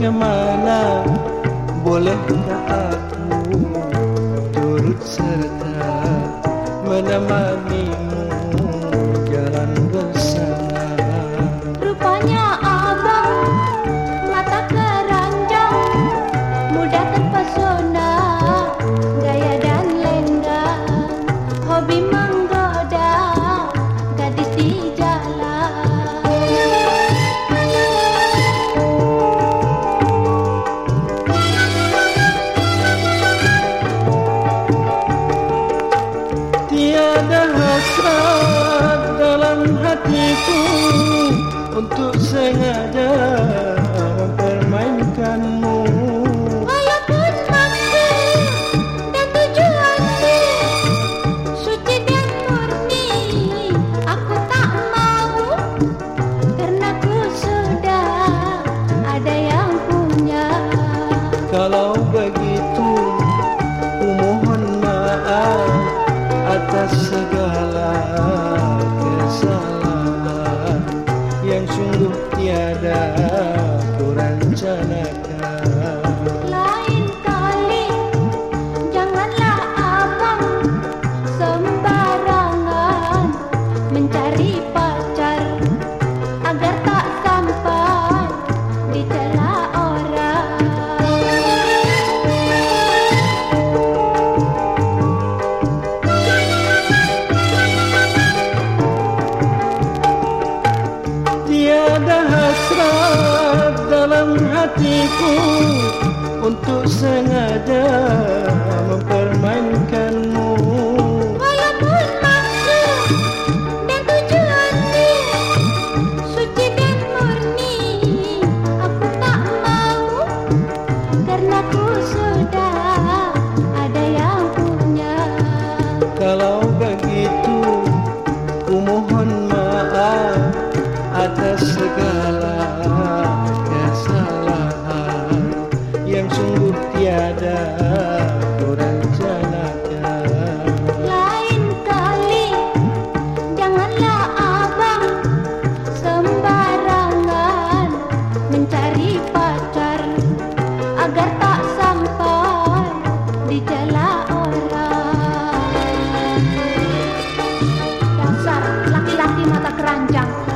ke mana? Bolehkah aku turut serta menemanimu? Untuk sengaja mempermainkanmu Walaupun maksud dan tujuanmu Suci dan murni Aku tak mau. Karena ku sudah ada yang punya. Kalau begitu ku mohon maaf Atas segala na na hatiku Untuk sengaja mempermainkanmu mata keranjang